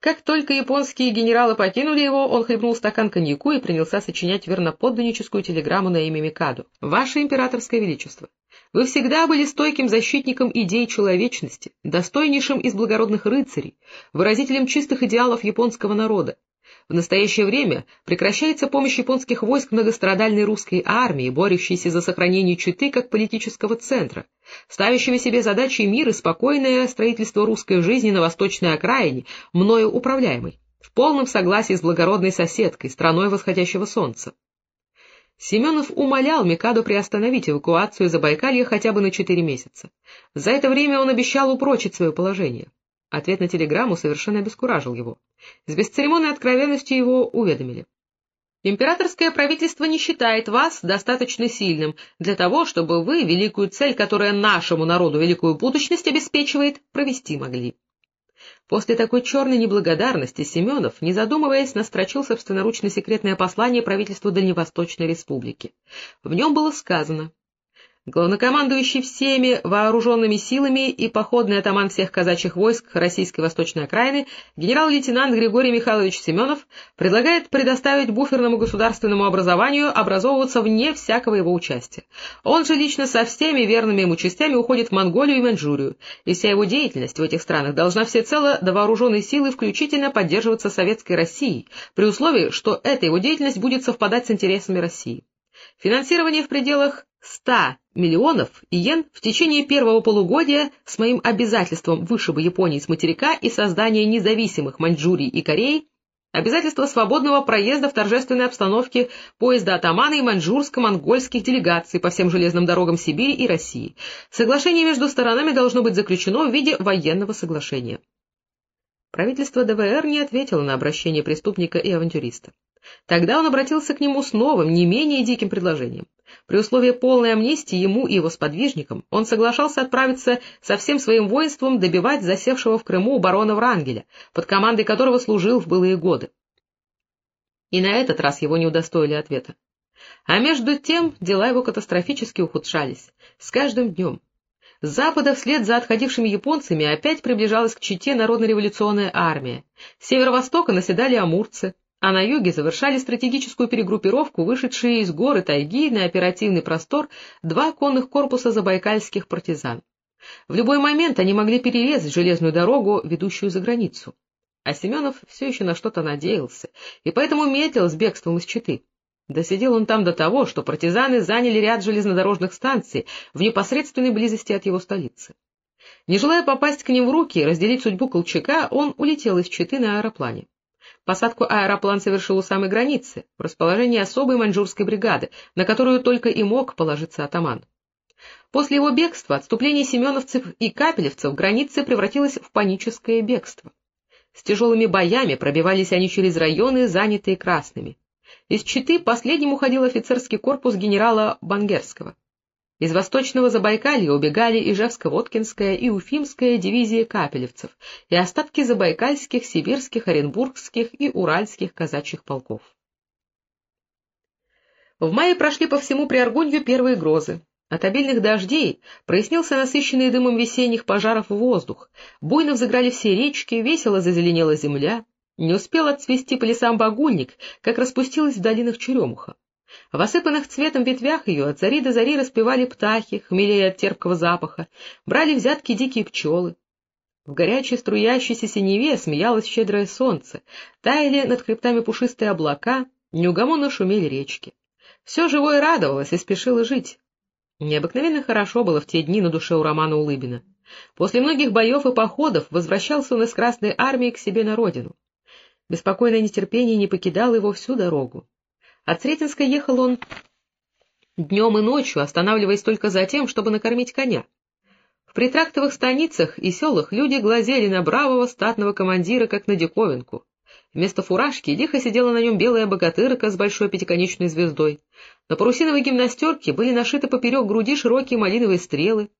Как только японские генералы покинули его, он хлебнул стакан коньяку и принялся сочинять верноподданническую телеграмму на имя Микаду. «Ваше императорское величество, вы всегда были стойким защитником идей человечности, достойнейшим из благородных рыцарей, выразителем чистых идеалов японского народа. В настоящее время прекращается помощь японских войск многострадальной русской армии, борющейся за сохранение Читы как политического центра, ставящего себе задачей мир и спокойное строительство русской жизни на восточной окраине, мною управляемой, в полном согласии с благородной соседкой, страной восходящего солнца. Семенов умолял Микаду приостановить эвакуацию Забайкалья хотя бы на четыре месяца. За это время он обещал упрочить свое положение. Ответ на телеграмму совершенно обескуражил его. С бесцеремонной откровенностью его уведомили. Императорское правительство не считает вас достаточно сильным для того, чтобы вы великую цель, которая нашему народу великую будущность обеспечивает, провести могли. После такой черной неблагодарности Семенов, не задумываясь, настрочил собственноручно секретное послание правительству Дальневосточной Республики. В нем было сказано главнокомандующий всеми вооруженными силами и походный атаман всех казачьих войск Российской Восточной окраины генерал-лейтенант Григорий Михайлович Семенов предлагает предоставить буферному государственному образованию образовываться вне всякого его участия. Он же лично со всеми верными ему частями уходит в Монголию и Маньчжурию, и вся его деятельность в этих странах должна всецело до вооруженной силы включительно поддерживаться Советской Россией, при условии, что эта его деятельность будет совпадать с интересами России. Финансирование в пределах 100 миллионов иен в течение первого полугодия с моим обязательством вышиба Японии с материка и создания независимых Маньчжурии и Кореи, обязательство свободного проезда в торжественной обстановке поезда атамана и маньчжурско-монгольских делегаций по всем железным дорогам Сибири и России. Соглашение между сторонами должно быть заключено в виде военного соглашения. Правительство ДВР не ответило на обращение преступника и авантюриста. Тогда он обратился к нему с новым, не менее диким предложением. При условии полной амнистии ему и его сподвижникам он соглашался отправиться со всем своим воинством добивать засевшего в Крыму барона Врангеля, под командой которого служил в былые годы. И на этот раз его не удостоили ответа. А между тем дела его катастрофически ухудшались, с каждым днем. С запада вслед за отходившими японцами опять приближалась к Чите народно-революционная армия. С северо-востока наседали амурцы, а на юге завершали стратегическую перегруппировку вышедшие из горы тайги на оперативный простор два конных корпуса забайкальских партизан. В любой момент они могли перерезать железную дорогу, ведущую за границу. А Семенов все еще на что-то надеялся, и поэтому метил с бегством из Читы. Досидел он там до того, что партизаны заняли ряд железнодорожных станций в непосредственной близости от его столицы. Не желая попасть к ним в руки и разделить судьбу Колчака, он улетел из Читы на аэроплане. Посадку аэроплан совершил у самой границы, в расположении особой маньчжурской бригады, на которую только и мог положиться атаман. После его бегства отступление семеновцев и капелевцев границы превратилось в паническое бегство. С тяжелыми боями пробивались они через районы, занятые красными. Из Читы последним уходил офицерский корпус генерала Бангерского. Из восточного Забайкалья убегали Ижевско-Воткинская и Уфимская дивизии капелевцев и остатки забайкальских, сибирских, оренбургских и уральских казачьих полков. В мае прошли по всему Приоргунью первые грозы. От обильных дождей прояснился насыщенный дымом весенних пожаров воздух, буйно взыграли все речки, весело зазеленела земля. Не успел отцвести по лесам багульник, как распустилась в долинах черемуха. В осыпанных цветом ветвях ее от зари до зари распевали птахи, хмелея от терпкого запаха, брали взятки дикие пчелы. В горячей струящейся синеве смеялось щедрое солнце, таяли над хребтами пушистые облака, неугомонно шумели речки. Все живое радовалось и спешило жить. Необыкновенно хорошо было в те дни на душе у Романа Улыбина. После многих боев и походов возвращался он из Красной Армии к себе на родину. Беспокойное нетерпение не покидало его всю дорогу. От Сретенска ехал он днем и ночью, останавливаясь только за тем, чтобы накормить коня. В притрактовых станицах и селах люди глазели на бравого статного командира, как на диковинку. Вместо фуражки лихо сидела на нем белая богатырка с большой пятиконечной звездой. На парусиновой гимнастерке были нашиты поперек груди широкие малиновые стрелы.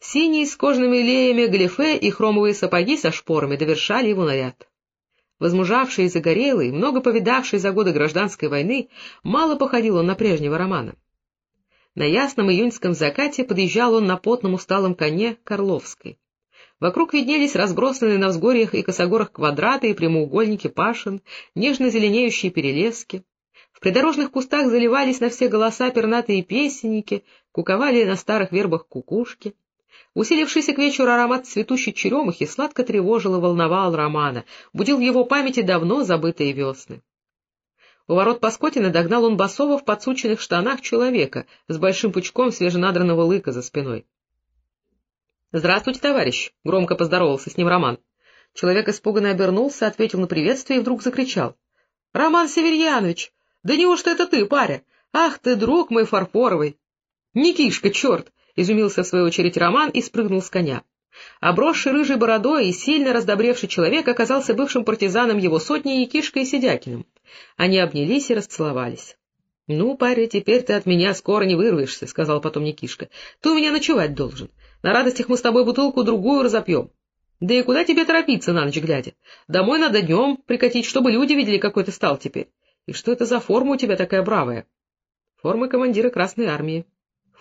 Синие с кожными леями галифе и хромовые сапоги со шпорами довершали его наряд. Возмужавший и загорелый, много повидавший за годы гражданской войны, мало походил он на прежнего романа. На ясном июньском закате подъезжал он на потном усталом коне к Орловской. Вокруг виднелись разбросанные на взгорьях и косогорах квадраты и прямоугольники пашин, нежно зеленеющие перелески. В придорожных кустах заливались на все голоса пернатые песенники, куковали на старых вербах кукушки. Усилившийся к вечеру аромат цветущей черемухи сладко тревожил и волновал Романа, будил в его памяти давно забытые весны. У ворот Паскотина догнал он басова в подсученных штанах человека с большим пучком свеженадранного лыка за спиной. — Здравствуйте, товарищ! — громко поздоровался с ним Роман. Человек испуганно обернулся, ответил на приветствие и вдруг закричал. — Роман Северьянович! Да неужто это ты, паря? Ах ты, друг мой фарфоровый! — Никишка, черт! — изумился в свою очередь Роман и спрыгнул с коня. Обросший рыжей бородой и сильно раздобревший человек оказался бывшим партизаном его сотни Никишкой и Сидякиным. Они обнялись и расцеловались. — Ну, паря, теперь ты от меня скоро не вырвешься, — сказал потом Никишка. — Ты у меня ночевать должен. На радостях мы с тобой бутылку-другую разопьем. Да и куда тебе торопиться на ночь глядя? Домой надо днем прикатить, чтобы люди видели, какой ты стал теперь. И что это за форма у тебя такая бравая? Форма командира Красной Армии.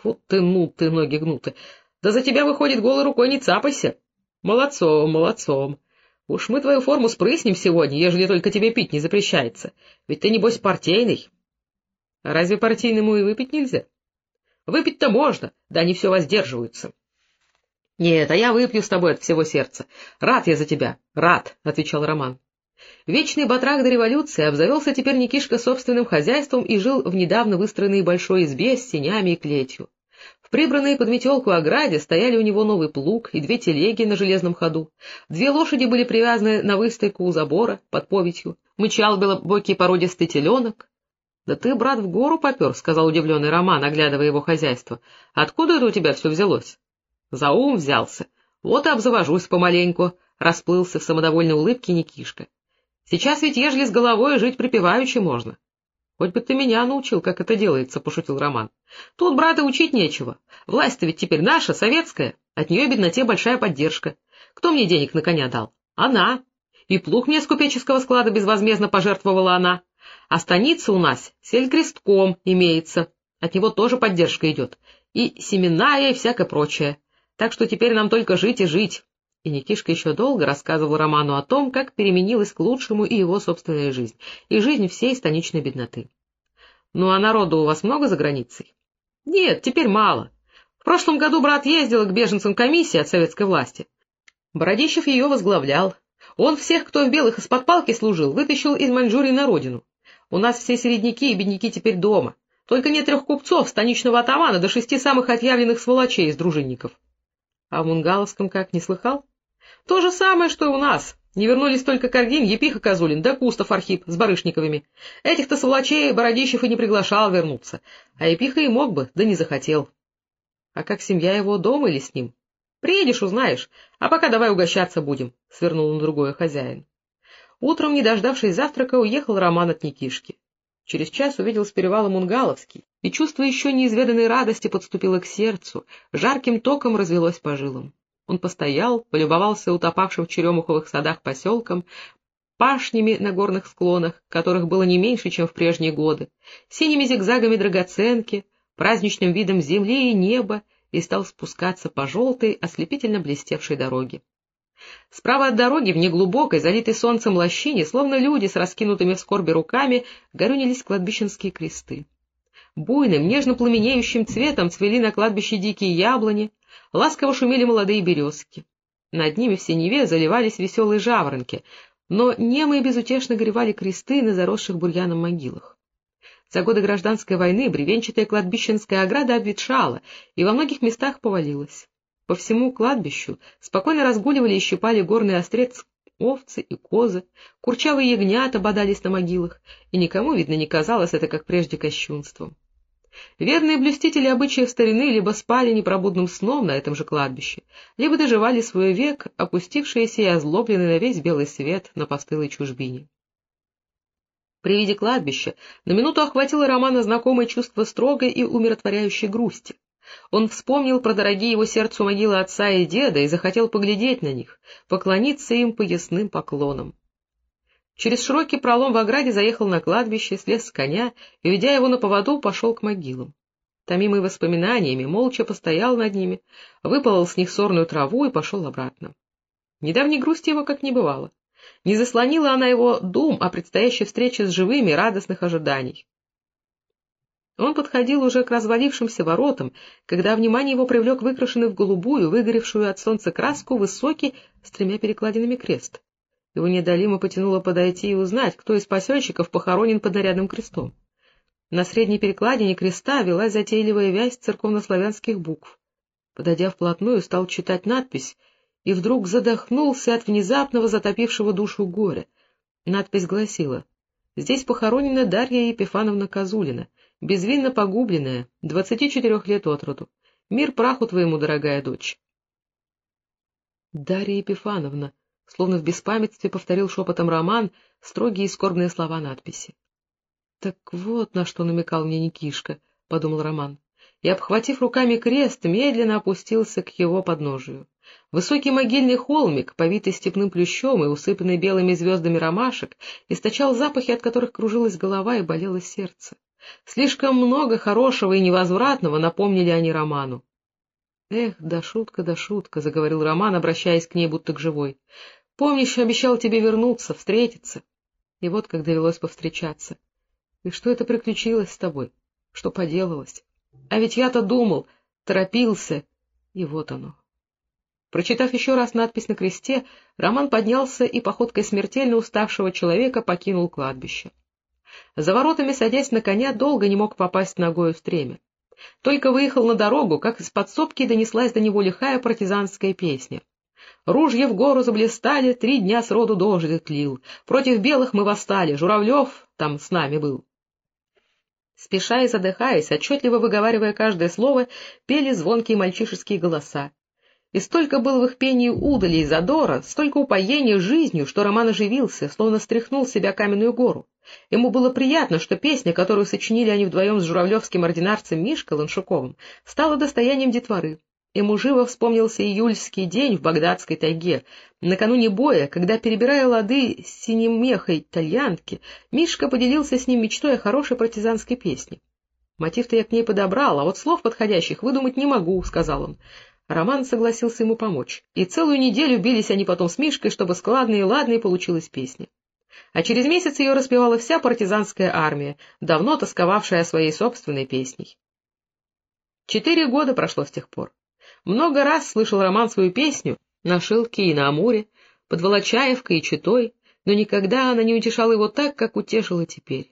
Фу ты, ну ты, ноги гнуты. Да за тебя, выходит, голой рукой не цапайся. Молодцом, молодцом. Уж мы твою форму спрыснем сегодня, ежели только тебе пить не запрещается. Ведь ты, небось, партийный. А разве партийному и выпить нельзя? Выпить-то можно, да они все воздерживаются. — Нет, а я выпью с тобой от всего сердца. Рад я за тебя, рад, — отвечал Роман. Вечный батрак до революции обзавелся теперь Никишка собственным хозяйством и жил в недавно выстроенной большой избе с сенями и клетью. В прибранной под метелку ограде стояли у него новый плуг и две телеги на железном ходу. Две лошади были привязаны на выстойку у забора под повитью. Мычал белобокий породистый теленок. — Да ты, брат, в гору попер, — сказал удивленный Роман, оглядывая его хозяйство. — Откуда это у тебя все взялось? — За ум взялся. Вот и обзавожусь помаленьку, — расплылся в самодовольной улыбке Никишка. — Сейчас ведь, ежели с головой, жить припеваючи можно. — Хоть бы ты меня научил, как это делается, — пошутил Роман. — Тут, брата, учить нечего. Власть-то ведь теперь наша, советская. От нее бедноте большая поддержка. Кто мне денег на коня дал? Она. И плуг мне с купеческого склада безвозмездно пожертвовала она. А станица у нас селькрестком имеется. От него тоже поддержка идет. И семена, и всякое прочее. Так что теперь нам только жить и жить. И Никишка еще долго рассказывал Роману о том, как переменилась к лучшему и его собственная жизнь, и жизнь всей станичной бедноты. — Ну, а народу у вас много за границей? — Нет, теперь мало. В прошлом году брат ездил к беженцам комиссии от советской власти. Бородищев ее возглавлял. Он всех, кто в белых из-под палки служил, вытащил из Маньчжурии на родину. У нас все середняки и бедняки теперь дома. Только нет трех купцов, станичного атамана до шести самых отъявленных сволочей из дружинников. — А в Мунгаловском как, не слыхал? То же самое, что и у нас. Не вернулись только Каргин, Епиха Козулин, да Кустов Архип с Барышниковыми. Этих-то сволочей Бородищев и не приглашал вернуться. А Епиха и мог бы, да не захотел. А как семья его дома или с ним? Приедешь, узнаешь. А пока давай угощаться будем, — свернул на другое хозяин. Утром, не дождавшись завтрака, уехал Роман от Никишки. Через час увидел с перевала Мунгаловский, и чувство еще неизведанной радости подступило к сердцу, жарким током развелось по жилам. Он постоял, полюбовался утопавшим в черемуховых садах поселком, пашнями на горных склонах, которых было не меньше, чем в прежние годы, синими зигзагами драгоценки, праздничным видом земли и неба, и стал спускаться по желтой, ослепительно блестевшей дороге. Справа от дороги, в неглубокой, залитой солнцем лощине, словно люди с раскинутыми в скорби руками, горюнились кладбищенские кресты. Буйным, нежно пламенеющим цветом цвели на кладбище дикие яблони, Ласково шумели молодые березки. Над ними в синеве заливались веселые жаворонки, но немые безутешно горевали кресты на заросших бурьяном могилах. За годы гражданской войны бревенчатая кладбищенская ограда обветшала и во многих местах повалилась. По всему кладбищу спокойно разгуливали и щипали горный острец овцы и козы, курчавые ягнята бодались на могилах, и никому, видно, не казалось это, как прежде, кощунством. Верные блюстители обычаев старины либо спали непробудным сном на этом же кладбище, либо доживали свой век, опустившиеся и озлобленные на весь белый свет на постылой чужбине. При виде кладбища на минуту охватило Романа знакомое чувство строгой и умиротворяющей грусти. Он вспомнил про дорогие его сердцу могилы отца и деда и захотел поглядеть на них, поклониться им поясным поклоном. Через широкий пролом в ограде заехал на кладбище, слез с коня и, ведя его на поводу, пошел к могилам. Томимый воспоминаниями, молча постоял над ними, выпалол с них сорную траву и пошел обратно. Недавней грусти его как не бывало. Не заслонила она его дум о предстоящей встрече с живыми радостных ожиданий. Он подходил уже к развалившимся воротам, когда внимание его привлек выкрашенный в голубую, выгоревшую от солнца краску, высокий, с тремя перекладинами крест. Его недолимо потянуло подойти и узнать, кто из пасельщиков похоронен под нарядным крестом. На средней перекладине креста велась затейливая вязь церковнославянских букв. Подойдя вплотную, стал читать надпись и вдруг задохнулся от внезапного затопившего душу горя. Надпись гласила «Здесь похоронена Дарья Епифановна Козулина, безвинно погубленная, двадцати четырех лет от роду. Мир праху твоему, дорогая дочь. Дарья Епифановна, словно в беспамятстве повторил шепотом Роман строгие и скорбные слова надписи. — Так вот на что намекал мне Никишка, — подумал Роман, и, обхватив руками крест, медленно опустился к его подножию. Высокий могильный холмик, повитый степным плющом и усыпанный белыми звездами ромашек, источал запахи, от которых кружилась голова и болело сердце. Слишком много хорошего и невозвратного напомнили они Роману. — Эх, да шутка, да шутка, — заговорил Роман, обращаясь к ней будто к живой. — Помнишь, обещал тебе вернуться, встретиться. И вот как довелось повстречаться. И что это приключилось с тобой? Что поделалось? А ведь я-то думал, торопился, и вот оно. Прочитав еще раз надпись на кресте, Роман поднялся и походкой смертельно уставшего человека покинул кладбище. За воротами, садясь на коня, долго не мог попасть ногою в стремя. Только выехал на дорогу, как из подсобки донеслась до него лихая партизанская песня. Ружья в гору заблистали, три дня с роду дождь лил. Против белых мы восстали, Журавлев там с нами был. Спеша и задыхаясь, отчетливо выговаривая каждое слово, пели звонкие мальчишеские голоса. И столько было в их пении удали и задора, столько упоения жизнью, что Роман оживился, словно стряхнул с себя каменную гору. Ему было приятно, что песня, которую сочинили они вдвоем с журавлевским ординарцем Мишкой Ланшуковым, стала достоянием детворы. Ему живо вспомнился июльский день в Багдадской тайге, накануне боя, когда, перебирая лады с синемехой тальянки, Мишка поделился с ним мечтой о хорошей партизанской песне. «Мотив-то я к ней подобрал, а вот слов подходящих выдумать не могу», — сказал он. Роман согласился ему помочь, и целую неделю бились они потом с Мишкой, чтобы складной и ладной получилась песня а через месяц ее распевала вся партизанская армия, давно тосковавшая о своей собственной песней. Четыре года прошло с тех пор. Много раз слышал Роман свою песню на Шилке и на Амуре, под Волочаевкой и Читой, но никогда она не утешала его так, как утешила теперь.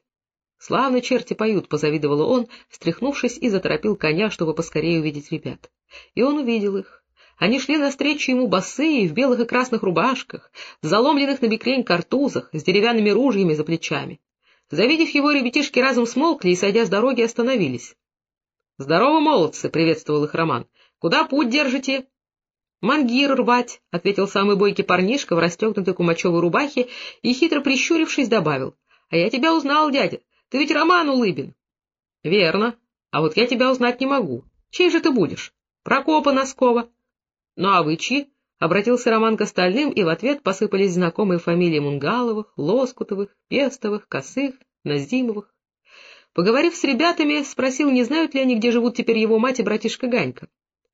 «Славно черти поют», — позавидовал он, встряхнувшись и заторопил коня, чтобы поскорее увидеть ребят. И он увидел их. Они шли навстречу ему босые, в белых и красных рубашках, в заломленных на бекрень картузах, с деревянными ружьями за плечами. Завидев его, ребятишки разом смолкли и, сойдя с дороги, остановились. — Здорово, молодцы! — приветствовал их Роман. — Куда путь держите? — Мангир рвать, — ответил самый бойкий парнишка в расстегнутой кумачевой рубахе и, хитро прищурившись, добавил. — А я тебя узнал, дядя. Ты ведь Роман Улыбин. — Верно. А вот я тебя узнать не могу. Чей же ты будешь? — Прокопа Носкова. — Ну а вы чьи? — обратился Роман к остальным, и в ответ посыпались знакомые фамилии Мунгаловых, Лоскутовых, Пестовых, Косых, Назимовых. Поговорив с ребятами, спросил, не знают ли они, где живут теперь его мать и братишка Ганька.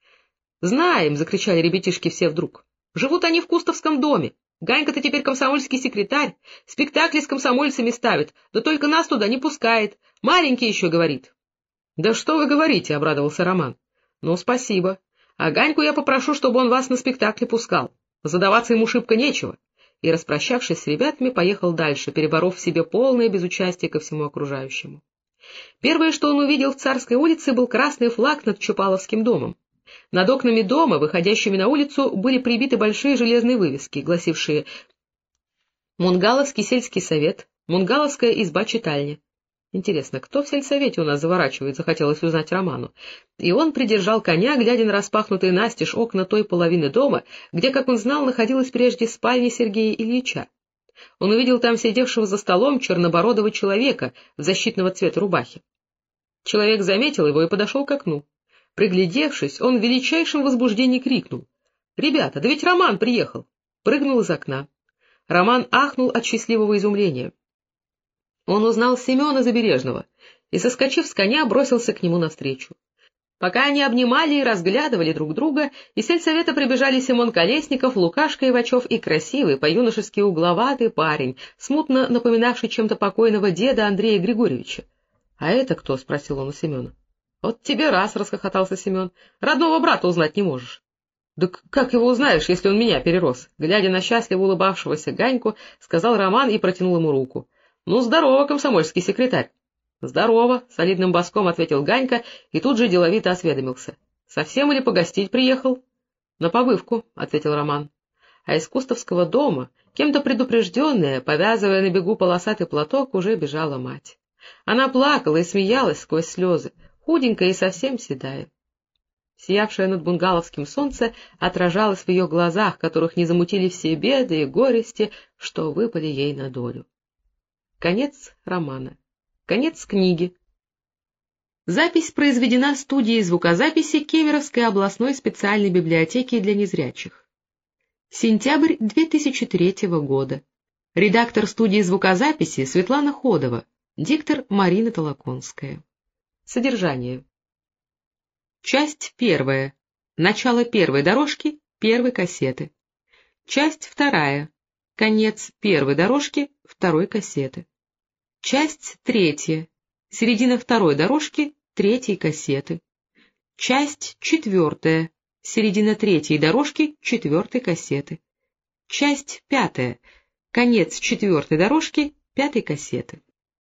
— Знаем! — закричали ребятишки все вдруг. — Живут они в Кустовском доме. Ганька-то теперь комсомольский секретарь, спектакли с комсомольцами ставит, да только нас туда не пускает. Маленький еще говорит. — Да что вы говорите? — обрадовался Роман. — Ну, спасибо. А Ганьку я попрошу, чтобы он вас на спектакле пускал. Задаваться ему шибко нечего. И, распрощавшись с ребятами, поехал дальше, переборов в себе полное безучастие ко всему окружающему. Первое, что он увидел в Царской улице, был красный флаг над Чупаловским домом. Над окнами дома, выходящими на улицу, были прибиты большие железные вывески, гласившие «Мунгаловский сельский совет», «Мунгаловская изба-читальня», Интересно, кто в сельсовете у нас заворачивает, захотелось узнать Роману. И он придержал коня, глядя на распахнутые настежь окна той половины дома, где, как он знал, находилась прежде спальня Сергея Ильича. Он увидел там сидевшего за столом чернобородого человека в защитного цвета рубахи. Человек заметил его и подошел к окну. Приглядевшись, он в величайшем возбуждении крикнул. — Ребята, да ведь Роман приехал! Прыгнул из окна. Роман ахнул от счастливого изумления. Он узнал Семена Забережного и, соскочив с коня, бросился к нему навстречу. Пока они обнимали и разглядывали друг друга, из сельсовета прибежали Симон Колесников, Лукашка Ивачев и красивый, по-юношески угловатый парень, смутно напоминавший чем-то покойного деда Андрея Григорьевича. — А это кто? — спросил он у Семена. — Вот тебе раз, — расхохотался Семен. — Родного брата узнать не можешь. — Да как его узнаешь, если он меня перерос? Глядя на счастливо улыбавшегося Ганьку, сказал Роман и протянул ему руку. — Ну, здорово, комсомольский секретарь. — Здорово, — солидным боском ответил Ганька и тут же деловито осведомился. — Совсем или погостить приехал? — На побывку, — ответил Роман. А из Кустовского дома, кем-то предупрежденная, повязывая на бегу полосатый платок, уже бежала мать. Она плакала и смеялась сквозь слезы, худенькая и совсем седая. Сиявшее над бунгало-вским солнце отражалось в ее глазах, которых не замутили все беды и горести, что выпали ей на долю. Конец романа. Конец книги. Запись произведена студией звукозаписи Кемеровской областной специальной библиотеки для незрячих. Сентябрь 2003 года. Редактор студии звукозаписи Светлана Ходова, диктор Марина Толоконская. Содержание. Часть первая. Начало первой дорожки первой кассеты. Часть вторая. Конец первой дорожки второй кассеты. Часть третья. Середина второй дорожки третьей кассеты. Часть четвертая. Середина третьей дорожки четвертой кассеты. Часть пятая. Конец четвертой дорожки пятой кассеты.